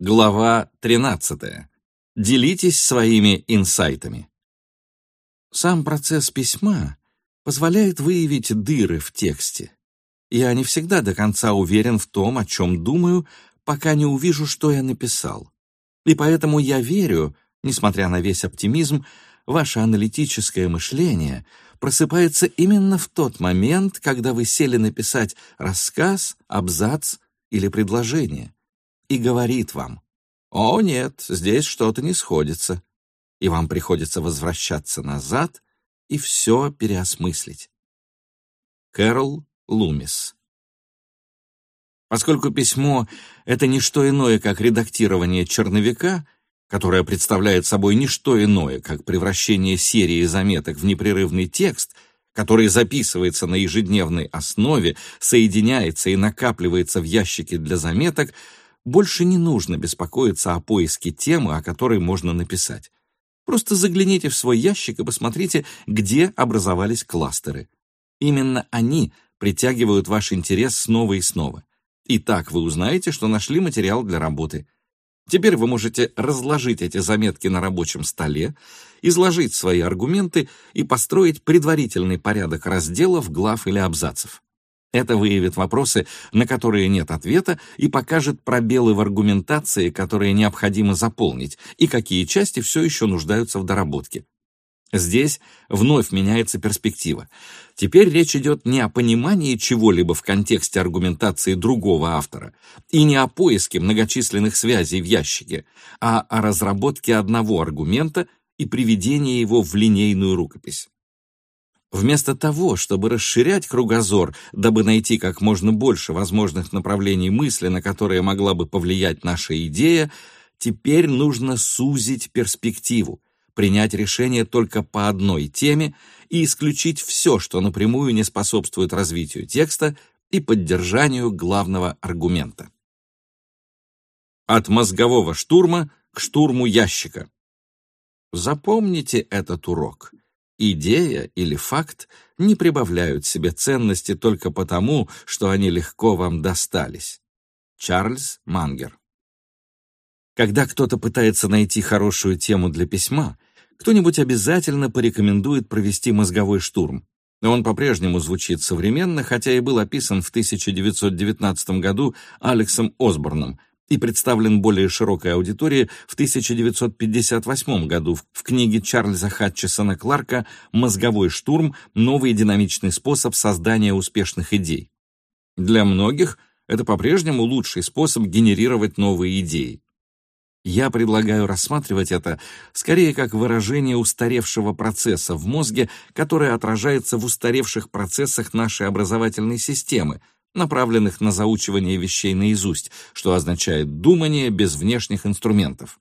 Глава 13. Делитесь своими инсайтами. Сам процесс письма позволяет выявить дыры в тексте. Я не всегда до конца уверен в том, о чем думаю, пока не увижу, что я написал. И поэтому я верю, несмотря на весь оптимизм, ваше аналитическое мышление просыпается именно в тот момент, когда вы сели написать рассказ, абзац или предложение и говорит вам, «О, нет, здесь что-то не сходится», и вам приходится возвращаться назад и все переосмыслить. Кэрол Лумис Поскольку письмо — это не что иное, как редактирование черновика, которое представляет собой не что иное, как превращение серии заметок в непрерывный текст, который записывается на ежедневной основе, соединяется и накапливается в ящике для заметок — больше не нужно беспокоиться о поиске темы, о которой можно написать. Просто загляните в свой ящик и посмотрите, где образовались кластеры. Именно они притягивают ваш интерес снова и снова. И так вы узнаете, что нашли материал для работы. Теперь вы можете разложить эти заметки на рабочем столе, изложить свои аргументы и построить предварительный порядок разделов, глав или абзацев. Это выявит вопросы, на которые нет ответа, и покажет пробелы в аргументации, которые необходимо заполнить, и какие части все еще нуждаются в доработке. Здесь вновь меняется перспектива. Теперь речь идет не о понимании чего-либо в контексте аргументации другого автора и не о поиске многочисленных связей в ящике, а о разработке одного аргумента и приведении его в линейную рукопись. Вместо того, чтобы расширять кругозор, дабы найти как можно больше возможных направлений мысли, на которые могла бы повлиять наша идея, теперь нужно сузить перспективу, принять решение только по одной теме и исключить все, что напрямую не способствует развитию текста и поддержанию главного аргумента. От мозгового штурма к штурму ящика. Запомните этот урок. Идея или факт не прибавляют себе ценности только потому, что они легко вам достались. Чарльз Мангер Когда кто-то пытается найти хорошую тему для письма, кто-нибудь обязательно порекомендует провести мозговой штурм. Он по-прежнему звучит современно, хотя и был описан в 1919 году Алексом Осборном, и представлен более широкой аудитории в 1958 году в книге Чарльза Хатчесона Кларка «Мозговой штурм. Новый динамичный способ создания успешных идей». Для многих это по-прежнему лучший способ генерировать новые идеи. Я предлагаю рассматривать это скорее как выражение устаревшего процесса в мозге, которое отражается в устаревших процессах нашей образовательной системы – направленных на заучивание вещей наизусть, что означает думание без внешних инструментов.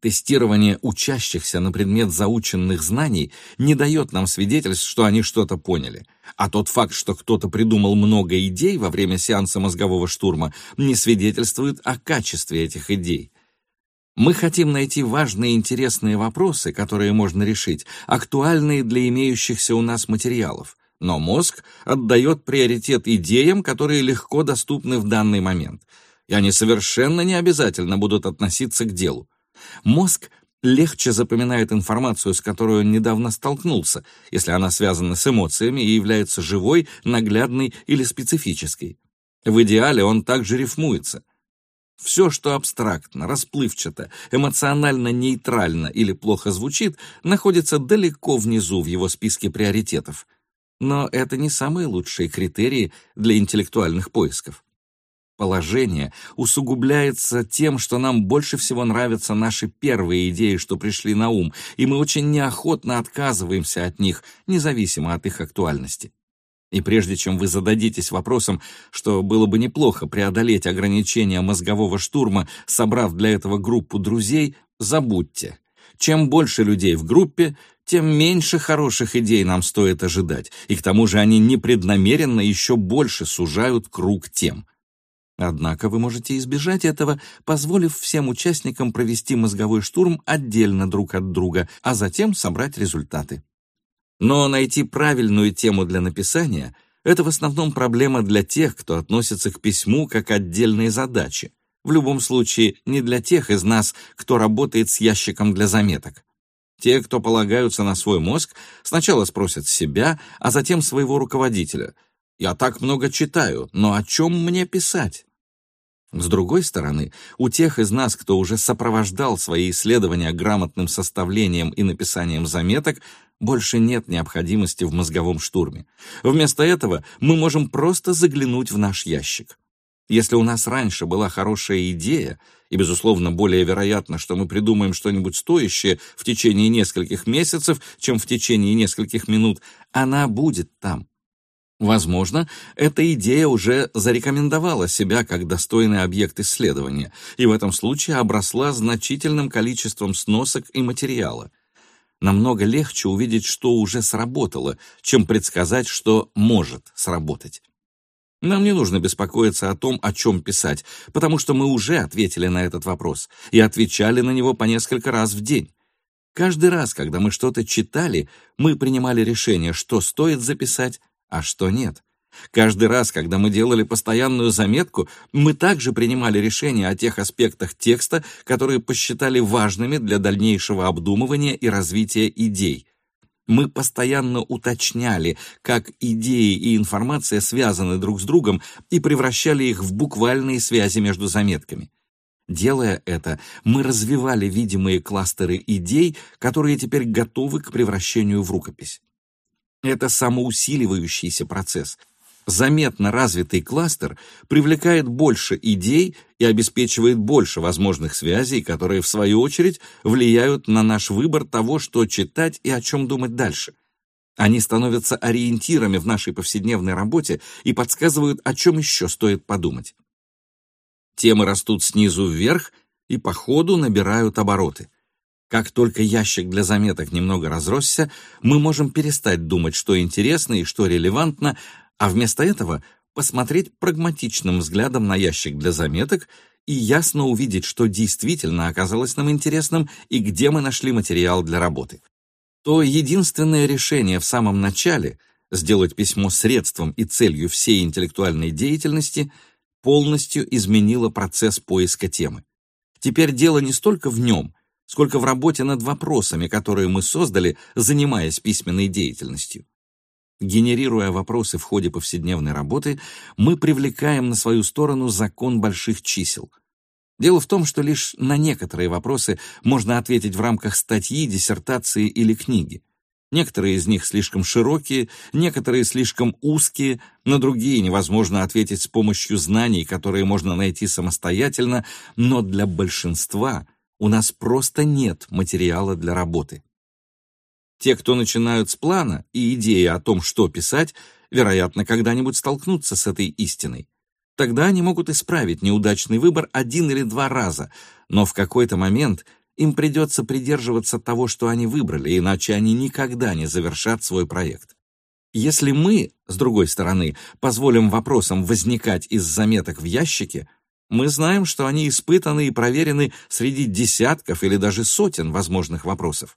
Тестирование учащихся на предмет заученных знаний не дает нам свидетельств, что они что-то поняли, а тот факт, что кто-то придумал много идей во время сеанса мозгового штурма, не свидетельствует о качестве этих идей. Мы хотим найти важные и интересные вопросы, которые можно решить, актуальные для имеющихся у нас материалов, но мозг отдает приоритет идеям, которые легко доступны в данный момент, и они совершенно не обязательно будут относиться к делу. Мозг легче запоминает информацию, с которой он недавно столкнулся, если она связана с эмоциями и является живой, наглядной или специфической. В идеале он также рифмуется. Все, что абстрактно, расплывчато, эмоционально нейтрально или плохо звучит, находится далеко внизу в его списке приоритетов – но это не самые лучшие критерии для интеллектуальных поисков. Положение усугубляется тем, что нам больше всего нравятся наши первые идеи, что пришли на ум, и мы очень неохотно отказываемся от них, независимо от их актуальности. И прежде чем вы зададитесь вопросом, что было бы неплохо преодолеть ограничения мозгового штурма, собрав для этого группу друзей, забудьте. Чем больше людей в группе, тем меньше хороших идей нам стоит ожидать, и к тому же они непреднамеренно еще больше сужают круг тем. Однако вы можете избежать этого, позволив всем участникам провести мозговой штурм отдельно друг от друга, а затем собрать результаты. Но найти правильную тему для написания — это в основном проблема для тех, кто относится к письму как отдельной задаче, В любом случае, не для тех из нас, кто работает с ящиком для заметок. Те, кто полагаются на свой мозг, сначала спросят себя, а затем своего руководителя. «Я так много читаю, но о чем мне писать?» С другой стороны, у тех из нас, кто уже сопровождал свои исследования грамотным составлением и написанием заметок, больше нет необходимости в мозговом штурме. Вместо этого мы можем просто заглянуть в наш ящик. Если у нас раньше была хорошая идея, и, безусловно, более вероятно, что мы придумаем что-нибудь стоящее в течение нескольких месяцев, чем в течение нескольких минут, она будет там. Возможно, эта идея уже зарекомендовала себя как достойный объект исследования и в этом случае обросла значительным количеством сносок и материала. Намного легче увидеть, что уже сработало, чем предсказать, что может сработать. Нам не нужно беспокоиться о том, о чем писать, потому что мы уже ответили на этот вопрос и отвечали на него по несколько раз в день. Каждый раз, когда мы что-то читали, мы принимали решение, что стоит записать, а что нет. Каждый раз, когда мы делали постоянную заметку, мы также принимали решение о тех аспектах текста, которые посчитали важными для дальнейшего обдумывания и развития идей. Мы постоянно уточняли, как идеи и информация связаны друг с другом и превращали их в буквальные связи между заметками. Делая это, мы развивали видимые кластеры идей, которые теперь готовы к превращению в рукопись. Это самоусиливающийся процесс. Заметно развитый кластер привлекает больше идей и обеспечивает больше возможных связей, которые, в свою очередь, влияют на наш выбор того, что читать и о чем думать дальше. Они становятся ориентирами в нашей повседневной работе и подсказывают, о чем еще стоит подумать. Темы растут снизу вверх и по ходу набирают обороты. Как только ящик для заметок немного разросся, мы можем перестать думать, что интересно и что релевантно, а вместо этого посмотреть прагматичным взглядом на ящик для заметок и ясно увидеть, что действительно оказалось нам интересным и где мы нашли материал для работы. То единственное решение в самом начале — сделать письмо средством и целью всей интеллектуальной деятельности — полностью изменило процесс поиска темы. Теперь дело не столько в нем — сколько в работе над вопросами, которые мы создали, занимаясь письменной деятельностью. Генерируя вопросы в ходе повседневной работы, мы привлекаем на свою сторону закон больших чисел. Дело в том, что лишь на некоторые вопросы можно ответить в рамках статьи, диссертации или книги. Некоторые из них слишком широкие, некоторые слишком узкие, на другие невозможно ответить с помощью знаний, которые можно найти самостоятельно, но для большинства – у нас просто нет материала для работы. Те, кто начинают с плана и идеи о том, что писать, вероятно, когда-нибудь столкнутся с этой истиной. Тогда они могут исправить неудачный выбор один или два раза, но в какой-то момент им придется придерживаться того, что они выбрали, иначе они никогда не завершат свой проект. Если мы, с другой стороны, позволим вопросам возникать из заметок в ящике, мы знаем, что они испытаны и проверены среди десятков или даже сотен возможных вопросов.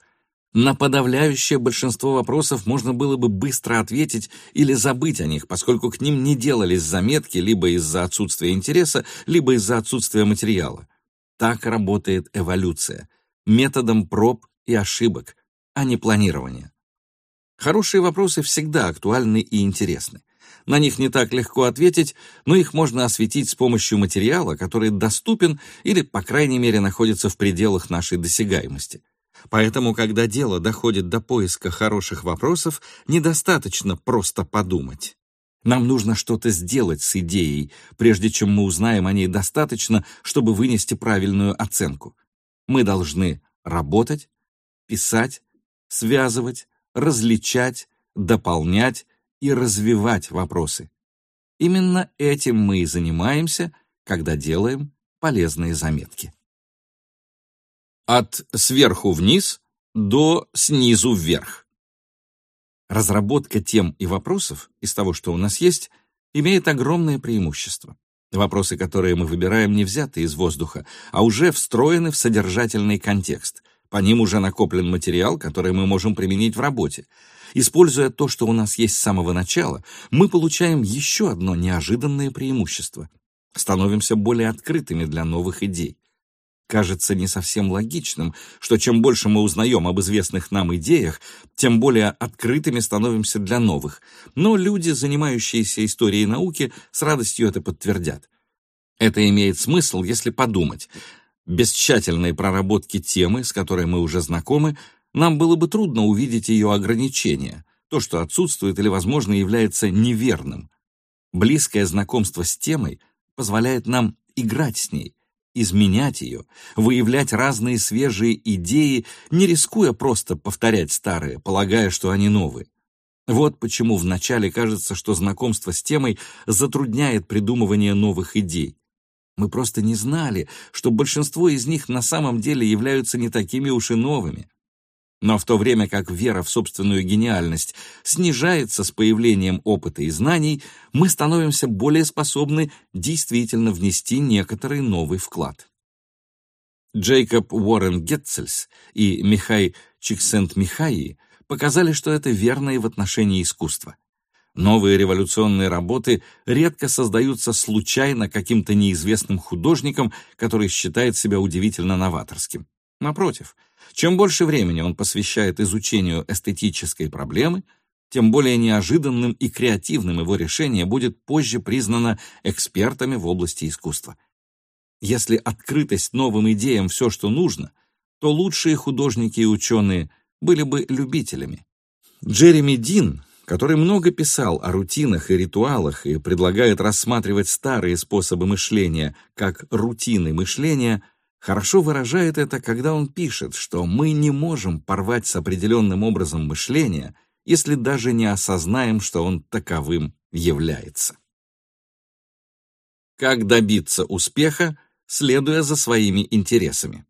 На подавляющее большинство вопросов можно было бы быстро ответить или забыть о них, поскольку к ним не делались заметки либо из-за отсутствия интереса, либо из-за отсутствия материала. Так работает эволюция, методом проб и ошибок, а не планирования. Хорошие вопросы всегда актуальны и интересны. На них не так легко ответить, но их можно осветить с помощью материала, который доступен или, по крайней мере, находится в пределах нашей досягаемости. Поэтому, когда дело доходит до поиска хороших вопросов, недостаточно просто подумать. Нам нужно что-то сделать с идеей, прежде чем мы узнаем о ней достаточно, чтобы вынести правильную оценку. Мы должны работать, писать, связывать, различать, дополнять и развивать вопросы. Именно этим мы и занимаемся, когда делаем полезные заметки. От сверху вниз до снизу вверх. Разработка тем и вопросов из того, что у нас есть, имеет огромное преимущество. Вопросы, которые мы выбираем, не взяты из воздуха, а уже встроены в содержательный контекст. По ним уже накоплен материал, который мы можем применить в работе. Используя то, что у нас есть с самого начала, мы получаем еще одно неожиданное преимущество. становимся более открытыми для новых идей. Кажется не совсем логичным, что чем больше мы узнаем об известных нам идеях, тем более открытыми становимся для новых. Но люди, занимающиеся историей науки, с радостью это подтвердят. Это имеет смысл, если подумать. Без тщательной проработки темы, с которой мы уже знакомы, нам было бы трудно увидеть ее ограничения, то, что отсутствует или, возможно, является неверным. Близкое знакомство с темой позволяет нам играть с ней, изменять ее, выявлять разные свежие идеи, не рискуя просто повторять старые, полагая, что они новые. Вот почему вначале кажется, что знакомство с темой затрудняет придумывание новых идей. Мы просто не знали, что большинство из них на самом деле являются не такими уж и новыми. Но в то время как вера в собственную гениальность снижается с появлением опыта и знаний, мы становимся более способны действительно внести некоторый новый вклад. Джейкоб Уоррен Гетцельс и Михай Чиксент-Михаи показали, что это верно и в отношении искусства. Новые революционные работы редко создаются случайно каким-то неизвестным художником, который считает себя удивительно новаторским. Напротив, чем больше времени он посвящает изучению эстетической проблемы, тем более неожиданным и креативным его решение будет позже признано экспертами в области искусства. Если открытость новым идеям все, что нужно, то лучшие художники и ученые были бы любителями. Джереми Дин, который много писал о рутинах и ритуалах и предлагает рассматривать старые способы мышления как рутины мышления, хорошо выражает это, когда он пишет, что мы не можем порвать с определенным образом мышления, если даже не осознаем, что он таковым является. Как добиться успеха, следуя за своими интересами?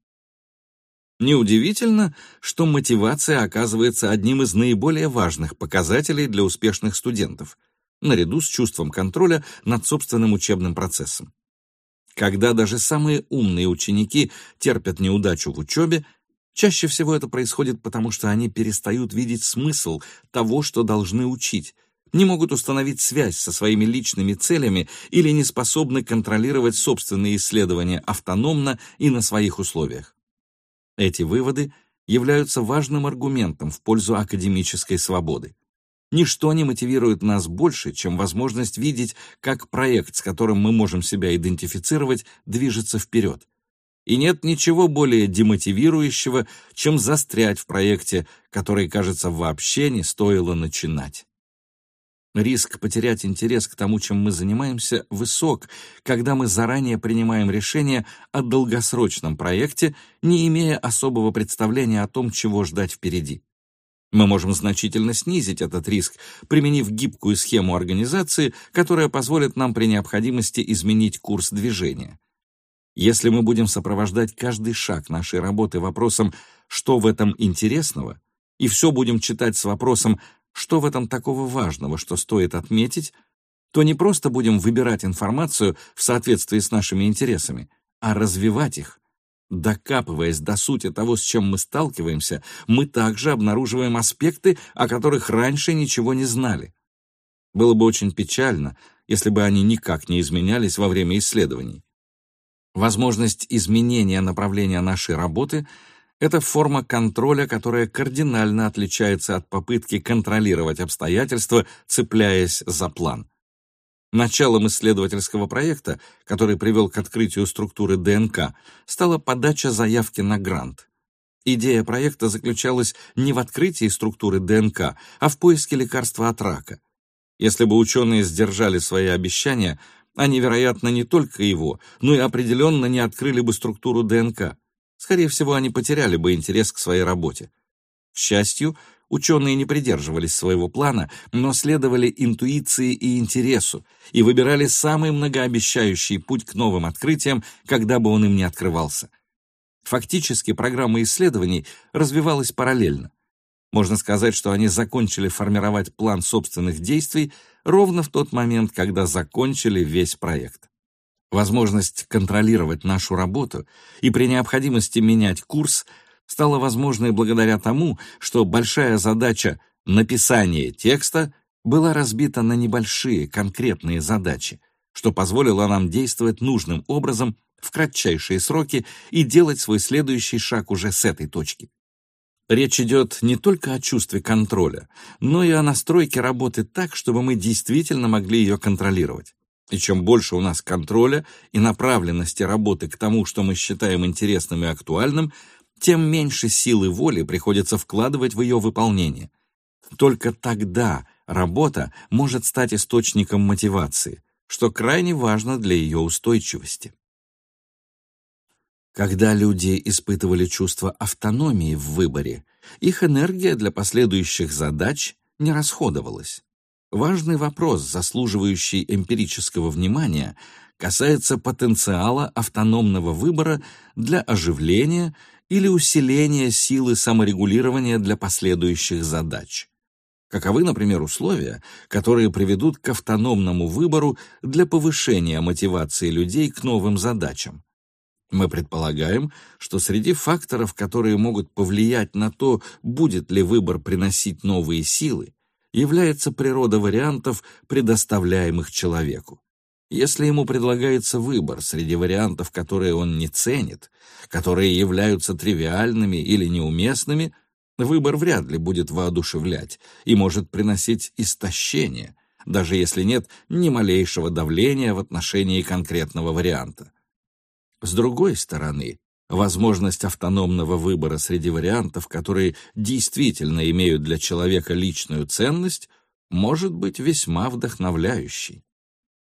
Неудивительно, что мотивация оказывается одним из наиболее важных показателей для успешных студентов, наряду с чувством контроля над собственным учебным процессом. Когда даже самые умные ученики терпят неудачу в учебе, чаще всего это происходит потому, что они перестают видеть смысл того, что должны учить, не могут установить связь со своими личными целями или не способны контролировать собственные исследования автономно и на своих условиях. Эти выводы являются важным аргументом в пользу академической свободы. Ничто не мотивирует нас больше, чем возможность видеть, как проект, с которым мы можем себя идентифицировать, движется вперед. И нет ничего более демотивирующего, чем застрять в проекте, который, кажется, вообще не стоило начинать. Риск потерять интерес к тому, чем мы занимаемся, высок, когда мы заранее принимаем решение о долгосрочном проекте, не имея особого представления о том, чего ждать впереди. Мы можем значительно снизить этот риск, применив гибкую схему организации, которая позволит нам при необходимости изменить курс движения. Если мы будем сопровождать каждый шаг нашей работы вопросом «что в этом интересного?» и все будем читать с вопросом «что в этом такого важного, что стоит отметить?», то не просто будем выбирать информацию в соответствии с нашими интересами, а развивать их, Докапываясь до сути того, с чем мы сталкиваемся, мы также обнаруживаем аспекты, о которых раньше ничего не знали. Было бы очень печально, если бы они никак не изменялись во время исследований. Возможность изменения направления нашей работы — это форма контроля, которая кардинально отличается от попытки контролировать обстоятельства, цепляясь за план. Началом исследовательского проекта, который привел к открытию структуры ДНК, стала подача заявки на грант. Идея проекта заключалась не в открытии структуры ДНК, а в поиске лекарства от рака. Если бы ученые сдержали свои обещания, они, вероятно, не только его, но и определенно не открыли бы структуру ДНК. Скорее всего, они потеряли бы интерес к своей работе. К счастью, Ученые не придерживались своего плана, но следовали интуиции и интересу и выбирали самый многообещающий путь к новым открытиям, когда бы он им не открывался. Фактически программа исследований развивалась параллельно. Можно сказать, что они закончили формировать план собственных действий ровно в тот момент, когда закончили весь проект. Возможность контролировать нашу работу и при необходимости менять курс – стала возможной благодаря тому, что большая задача написания текста была разбита на небольшие конкретные задачи, что позволило нам действовать нужным образом в кратчайшие сроки и делать свой следующий шаг уже с этой точки. Речь идет не только о чувстве контроля, но и о настройке работы так, чтобы мы действительно могли ее контролировать. И чем больше у нас контроля и направленности работы к тому, что мы считаем интересным и актуальным, тем меньше силы воли приходится вкладывать в ее выполнение. Только тогда работа может стать источником мотивации, что крайне важно для ее устойчивости. Когда люди испытывали чувство автономии в выборе, их энергия для последующих задач не расходовалась. Важный вопрос, заслуживающий эмпирического внимания, касается потенциала автономного выбора для оживления или усиления силы саморегулирования для последующих задач. Каковы, например, условия, которые приведут к автономному выбору для повышения мотивации людей к новым задачам? Мы предполагаем, что среди факторов, которые могут повлиять на то, будет ли выбор приносить новые силы, является природа вариантов, предоставляемых человеку. Если ему предлагается выбор среди вариантов, которые он не ценит, которые являются тривиальными или неуместными, выбор вряд ли будет воодушевлять и может приносить истощение, даже если нет ни малейшего давления в отношении конкретного варианта. С другой стороны, возможность автономного выбора среди вариантов, которые действительно имеют для человека личную ценность, может быть весьма вдохновляющей.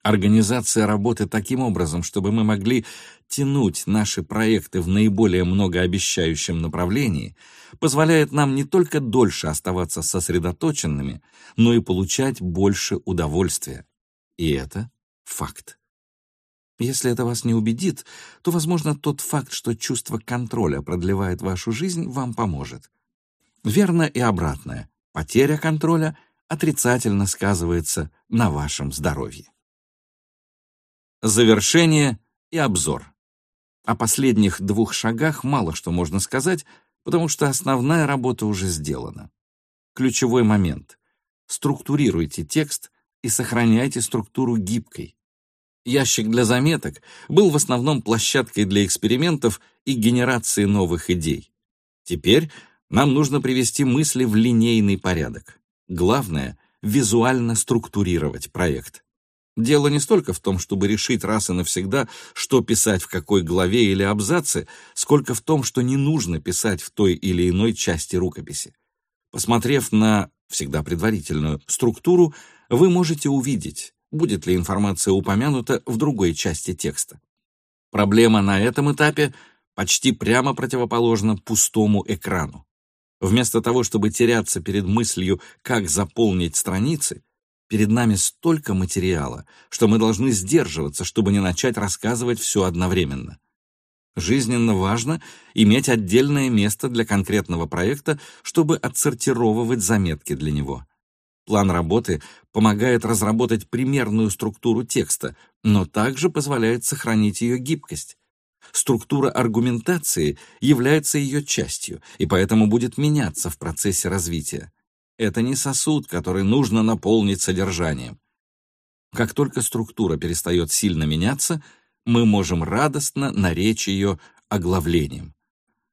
Организация работы таким образом, чтобы мы могли тянуть наши проекты в наиболее многообещающем направлении, позволяет нам не только дольше оставаться сосредоточенными, но и получать больше удовольствия. И это факт. Если это вас не убедит, то, возможно, тот факт, что чувство контроля продлевает вашу жизнь, вам поможет. Верно и обратное. Потеря контроля отрицательно сказывается на вашем здоровье. Завершение и обзор. О последних двух шагах мало что можно сказать, потому что основная работа уже сделана. Ключевой момент. Структурируйте текст и сохраняйте структуру гибкой. Ящик для заметок был в основном площадкой для экспериментов и генерации новых идей. Теперь нам нужно привести мысли в линейный порядок. Главное — визуально структурировать проект. Дело не столько в том, чтобы решить раз и навсегда, что писать в какой главе или абзаце, сколько в том, что не нужно писать в той или иной части рукописи. Посмотрев на, всегда предварительную, структуру, вы можете увидеть, будет ли информация упомянута в другой части текста. Проблема на этом этапе почти прямо противоположна пустому экрану. Вместо того, чтобы теряться перед мыслью, как заполнить страницы, перед нами столько материала, что мы должны сдерживаться, чтобы не начать рассказывать все одновременно. Жизненно важно иметь отдельное место для конкретного проекта, чтобы отсортировывать заметки для него. План работы помогает разработать примерную структуру текста, но также позволяет сохранить ее гибкость. Структура аргументации является ее частью и поэтому будет меняться в процессе развития. Это не сосуд, который нужно наполнить содержанием. Как только структура перестает сильно меняться, мы можем радостно наречь ее оглавлением.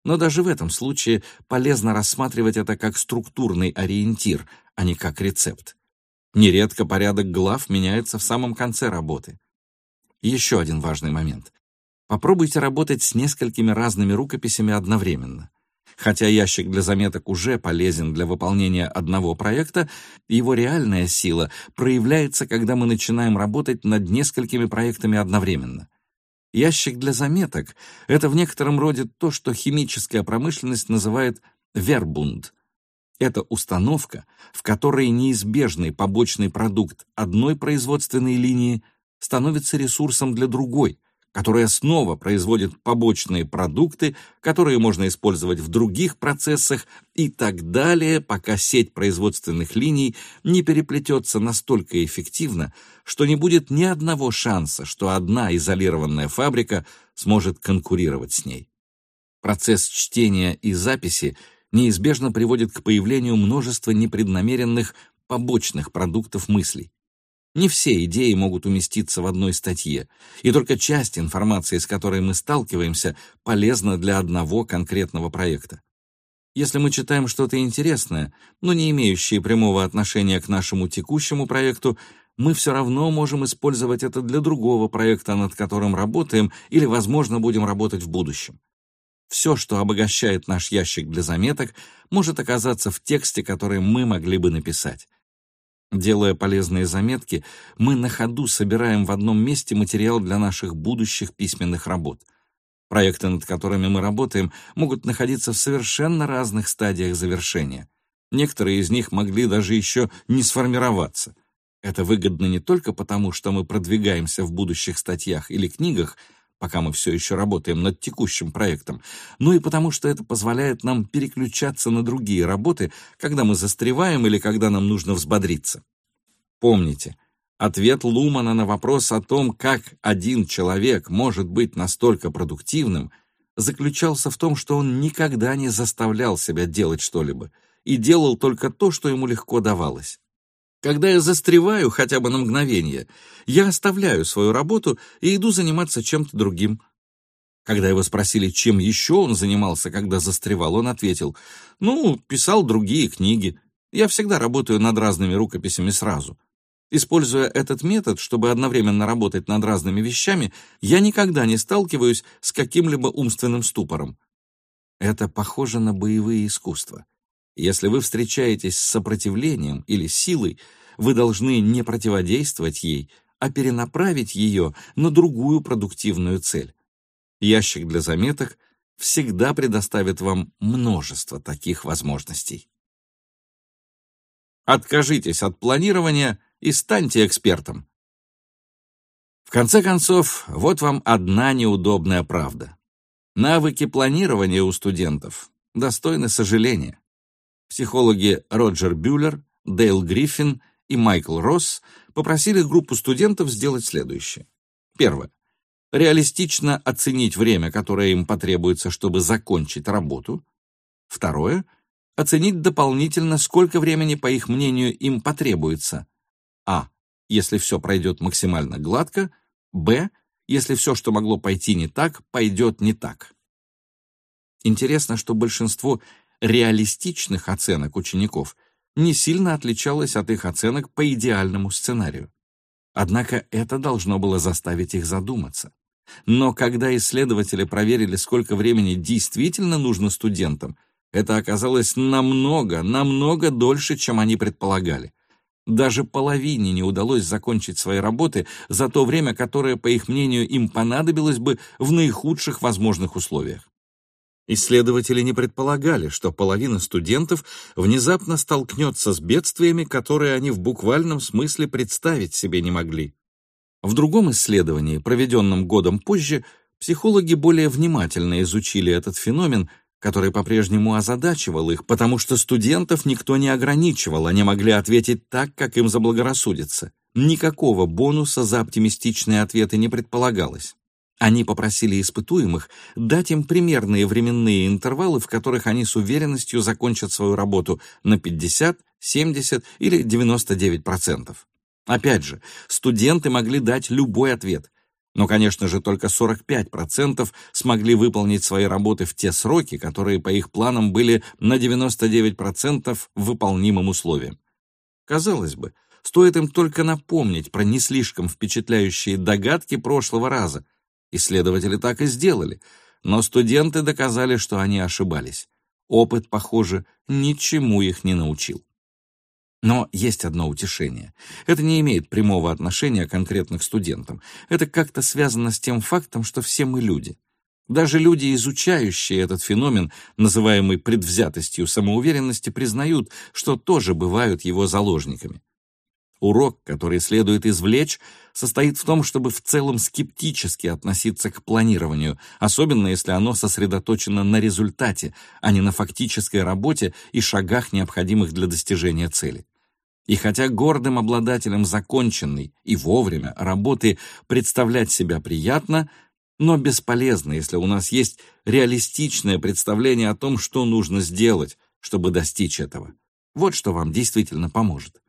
Но даже в этом случае полезно рассматривать это как структурный ориентир, а не как рецепт. Нередко порядок глав меняется в самом конце работы. Еще один важный момент. Попробуйте работать с несколькими разными рукописями одновременно. Хотя ящик для заметок уже полезен для выполнения одного проекта, его реальная сила проявляется, когда мы начинаем работать над несколькими проектами одновременно. Ящик для заметок — это в некотором роде то, что химическая промышленность называет вербунд это установка, в которой неизбежный побочный продукт одной производственной линии становится ресурсом для другой, которая снова производит побочные продукты, которые можно использовать в других процессах и так далее, пока сеть производственных линий не переплетется настолько эффективно, что не будет ни одного шанса, что одна изолированная фабрика сможет конкурировать с ней. Процесс чтения и записи — неизбежно приводит к появлению множества непреднамеренных побочных продуктов мыслей. Не все идеи могут уместиться в одной статье, и только часть информации, с которой мы сталкиваемся, полезна для одного конкретного проекта. Если мы читаем что-то интересное, но не имеющее прямого отношения к нашему текущему проекту, мы все равно можем использовать это для другого проекта, над которым работаем или, возможно, будем работать в будущем. Все, что обогащает наш ящик для заметок, может оказаться в тексте, который мы могли бы написать. Делая полезные заметки, мы на ходу собираем в одном месте материал для наших будущих письменных работ. Проекты, над которыми мы работаем, могут находиться в совершенно разных стадиях завершения. Некоторые из них могли даже еще не сформироваться. Это выгодно не только потому, что мы продвигаемся в будущих статьях или книгах, пока мы все еще работаем над текущим проектом, но и потому, что это позволяет нам переключаться на другие работы, когда мы застреваем или когда нам нужно взбодриться. Помните, ответ Лумана на вопрос о том, как один человек может быть настолько продуктивным, заключался в том, что он никогда не заставлял себя делать что-либо и делал только то, что ему легко давалось. Когда я застреваю хотя бы на мгновение, я оставляю свою работу и иду заниматься чем-то другим. Когда его спросили, чем еще он занимался, когда застревал, он ответил, «Ну, писал другие книги. Я всегда работаю над разными рукописями сразу. Используя этот метод, чтобы одновременно работать над разными вещами, я никогда не сталкиваюсь с каким-либо умственным ступором. Это похоже на боевые искусства. Если вы встречаетесь с сопротивлением или силой, вы должны не противодействовать ей, а перенаправить ее на другую продуктивную цель. Ящик для заметок всегда предоставит вам множество таких возможностей. Откажитесь от планирования и станьте экспертом. В конце концов, вот вам одна неудобная правда. Навыки планирования у студентов достойны сожаления. Психологи Роджер Бюллер, Дейл Гриффин и Майкл Росс попросили группу студентов сделать следующее. Первое. Реалистично оценить время, которое им потребуется, чтобы закончить работу. Второе. Оценить дополнительно, сколько времени, по их мнению, им потребуется. А. Если все пройдет максимально гладко. Б. Если все, что могло пойти не так, пойдет не так. Интересно, что большинство реалистичных оценок учеников не сильно отличалась от их оценок по идеальному сценарию. Однако это должно было заставить их задуматься. Но когда исследователи проверили, сколько времени действительно нужно студентам, это оказалось намного, намного дольше, чем они предполагали. Даже половине не удалось закончить свои работы за то время, которое, по их мнению, им понадобилось бы в наихудших возможных условиях. Исследователи не предполагали, что половина студентов внезапно столкнется с бедствиями, которые они в буквальном смысле представить себе не могли. В другом исследовании, проведенном годом позже, психологи более внимательно изучили этот феномен, который по-прежнему озадачивал их, потому что студентов никто не ограничивал, они могли ответить так, как им заблагорассудится. Никакого бонуса за оптимистичные ответы не предполагалось. Они попросили испытуемых дать им примерные временные интервалы, в которых они с уверенностью закончат свою работу на 50, 70 или 99%. Опять же, студенты могли дать любой ответ, но, конечно же, только 45% смогли выполнить свои работы в те сроки, которые по их планам были на 99% выполнимым условием. Казалось бы, стоит им только напомнить про не слишком впечатляющие догадки прошлого раза – Исследователи так и сделали, но студенты доказали, что они ошибались. Опыт, похоже, ничему их не научил. Но есть одно утешение. Это не имеет прямого отношения конкретно к студентам. Это как-то связано с тем фактом, что все мы люди. Даже люди, изучающие этот феномен, называемый предвзятостью самоуверенности, признают, что тоже бывают его заложниками. Урок, который следует извлечь, состоит в том, чтобы в целом скептически относиться к планированию, особенно если оно сосредоточено на результате, а не на фактической работе и шагах, необходимых для достижения цели. И хотя гордым обладателям законченной и вовремя работы представлять себя приятно, но бесполезно, если у нас есть реалистичное представление о том, что нужно сделать, чтобы достичь этого. Вот что вам действительно поможет.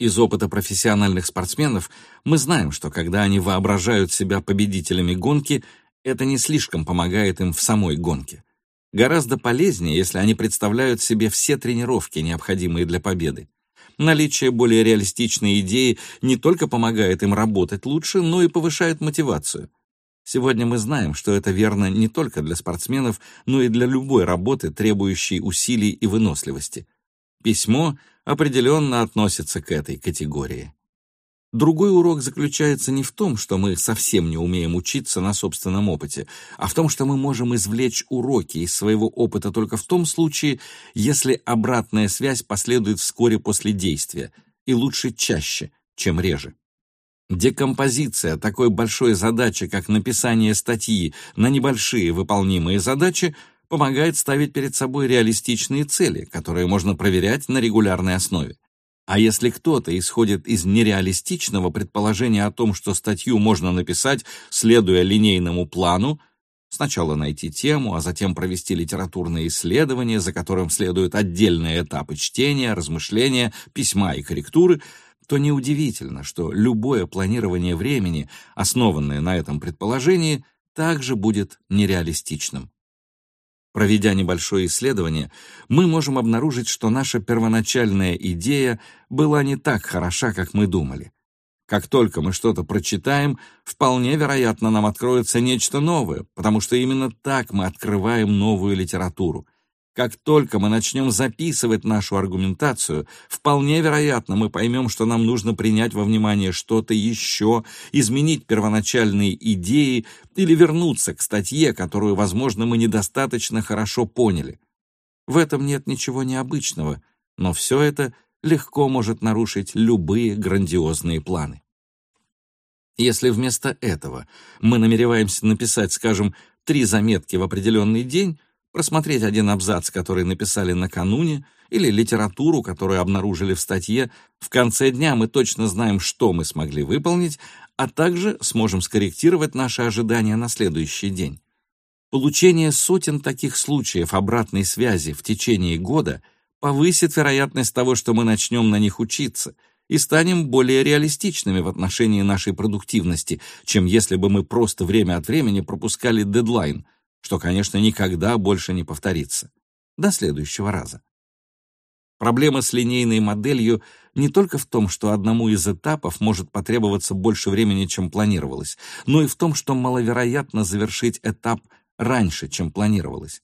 Из опыта профессиональных спортсменов мы знаем, что когда они воображают себя победителями гонки, это не слишком помогает им в самой гонке. Гораздо полезнее, если они представляют себе все тренировки, необходимые для победы. Наличие более реалистичной идеи не только помогает им работать лучше, но и повышает мотивацию. Сегодня мы знаем, что это верно не только для спортсменов, но и для любой работы, требующей усилий и выносливости. Письмо определенно относится к этой категории. Другой урок заключается не в том, что мы совсем не умеем учиться на собственном опыте, а в том, что мы можем извлечь уроки из своего опыта только в том случае, если обратная связь последует вскоре после действия, и лучше чаще, чем реже. Декомпозиция такой большой задачи, как написание статьи на небольшие выполнимые задачи, помогает ставить перед собой реалистичные цели, которые можно проверять на регулярной основе. А если кто-то исходит из нереалистичного предположения о том, что статью можно написать, следуя линейному плану, сначала найти тему, а затем провести литературное исследование, за которым следуют отдельные этапы чтения, размышления, письма и корректуры, то неудивительно, что любое планирование времени, основанное на этом предположении, также будет нереалистичным. Проведя небольшое исследование, мы можем обнаружить, что наша первоначальная идея была не так хороша, как мы думали. Как только мы что-то прочитаем, вполне вероятно, нам откроется нечто новое, потому что именно так мы открываем новую литературу — как только мы начнем записывать нашу аргументацию, вполне вероятно, мы поймем, что нам нужно принять во внимание что-то еще, изменить первоначальные идеи или вернуться к статье, которую, возможно, мы недостаточно хорошо поняли. В этом нет ничего необычного, но все это легко может нарушить любые грандиозные планы. Если вместо этого мы намереваемся написать, скажем, три заметки в определенный день, просмотреть один абзац, который написали накануне, или литературу, которую обнаружили в статье, в конце дня мы точно знаем, что мы смогли выполнить, а также сможем скорректировать наши ожидания на следующий день. Получение сотен таких случаев обратной связи в течение года повысит вероятность того, что мы начнем на них учиться и станем более реалистичными в отношении нашей продуктивности, чем если бы мы просто время от времени пропускали дедлайн – что, конечно, никогда больше не повторится. До следующего раза. Проблема с линейной моделью не только в том, что одному из этапов может потребоваться больше времени, чем планировалось, но и в том, что маловероятно завершить этап раньше, чем планировалось.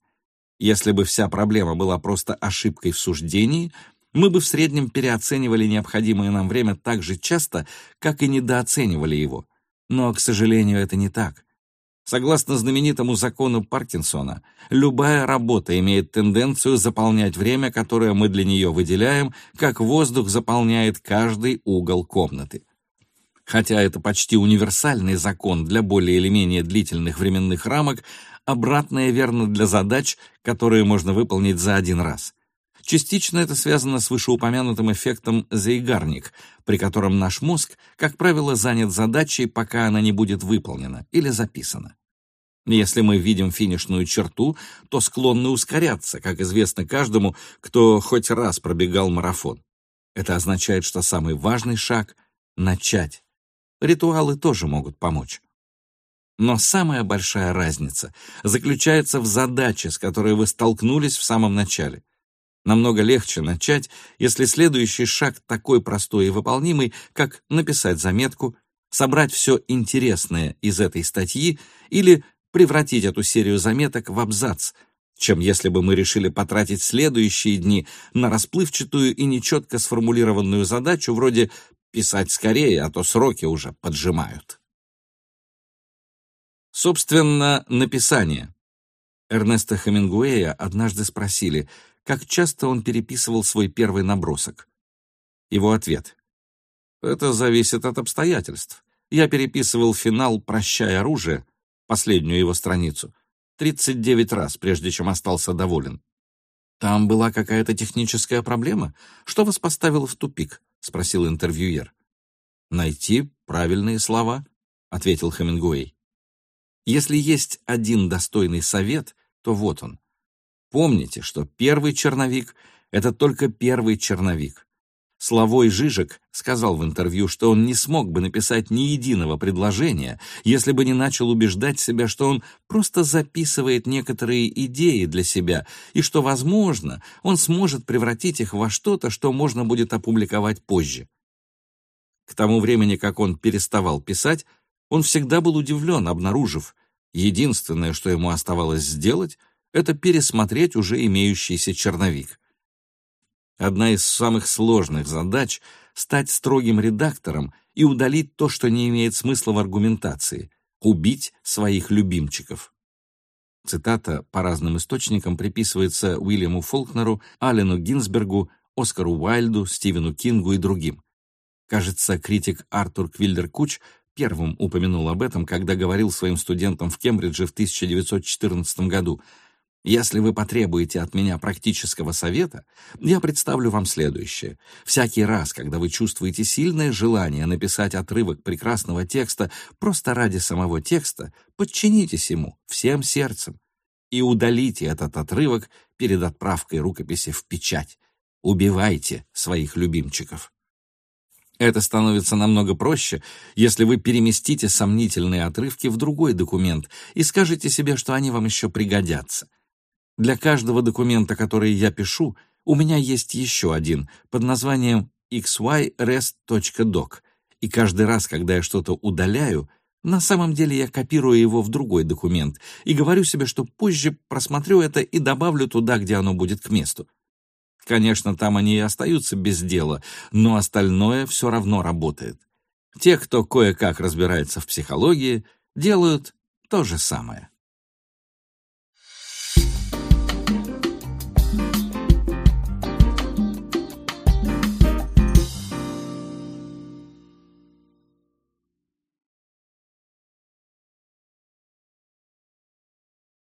Если бы вся проблема была просто ошибкой в суждении, мы бы в среднем переоценивали необходимое нам время так же часто, как и недооценивали его. Но, к сожалению, это не так. Согласно знаменитому закону Паркинсона, любая работа имеет тенденцию заполнять время, которое мы для нее выделяем, как воздух заполняет каждый угол комнаты. Хотя это почти универсальный закон для более или менее длительных временных рамок, обратное верно для задач, которые можно выполнить за один раз. Частично это связано с вышеупомянутым эффектом Зейгарник, при котором наш мозг, как правило, занят задачей, пока она не будет выполнена или записана. Если мы видим финишную черту, то склонны ускоряться, как известно каждому, кто хоть раз пробегал марафон. Это означает, что самый важный шаг — начать. Ритуалы тоже могут помочь. Но самая большая разница заключается в задаче, с которой вы столкнулись в самом начале — Намного легче начать, если следующий шаг такой простой и выполнимый, как написать заметку, собрать все интересное из этой статьи или превратить эту серию заметок в абзац, чем если бы мы решили потратить следующие дни на расплывчатую и нечетко сформулированную задачу вроде «писать скорее, а то сроки уже поджимают». Собственно, написание. Эрнеста Хемингуэя однажды спросили – как часто он переписывал свой первый набросок. Его ответ. «Это зависит от обстоятельств. Я переписывал финал «Прощай оружие», последнюю его страницу, 39 раз, прежде чем остался доволен. «Там была какая-то техническая проблема? Что вас поставило в тупик?» — спросил интервьюер. «Найти правильные слова», — ответил Хемингуэй. «Если есть один достойный совет, то вот он. Помните, что первый черновик — это только первый черновик. Славой Жижик сказал в интервью, что он не смог бы написать ни единого предложения, если бы не начал убеждать себя, что он просто записывает некоторые идеи для себя, и что, возможно, он сможет превратить их во что-то, что можно будет опубликовать позже. К тому времени, как он переставал писать, он всегда был удивлен, обнаружив, единственное, что ему оставалось сделать, это пересмотреть уже имеющийся черновик. Одна из самых сложных задач — стать строгим редактором и удалить то, что не имеет смысла в аргументации, убить своих любимчиков. Цитата по разным источникам приписывается Уильяму Фолкнеру, Алену Гинзбергу, Оскару Уайльду, Стивену Кингу и другим. Кажется, критик Артур Квиллер Куч первым упомянул об этом, когда говорил своим студентам в Кембридже в 1914 году — если вы потребуете от меня практического совета, я представлю вам следующее. Всякий раз, когда вы чувствуете сильное желание написать отрывок прекрасного текста просто ради самого текста, подчинитесь ему всем сердцем и удалите этот отрывок перед отправкой рукописи в печать. Убивайте своих любимчиков. Это становится намного проще, если вы переместите сомнительные отрывки в другой документ и скажете себе, что они вам еще пригодятся. Для каждого документа, который я пишу, у меня есть еще один под названием xyrest.doc, и каждый раз, когда я что-то удаляю, на самом деле я копирую его в другой документ и говорю себе, что позже просмотрю это и добавлю туда, где оно будет к месту. Конечно, там они и остаются без дела, но остальное все равно работает. Те, кто кое-как разбирается в психологии, делают то же самое.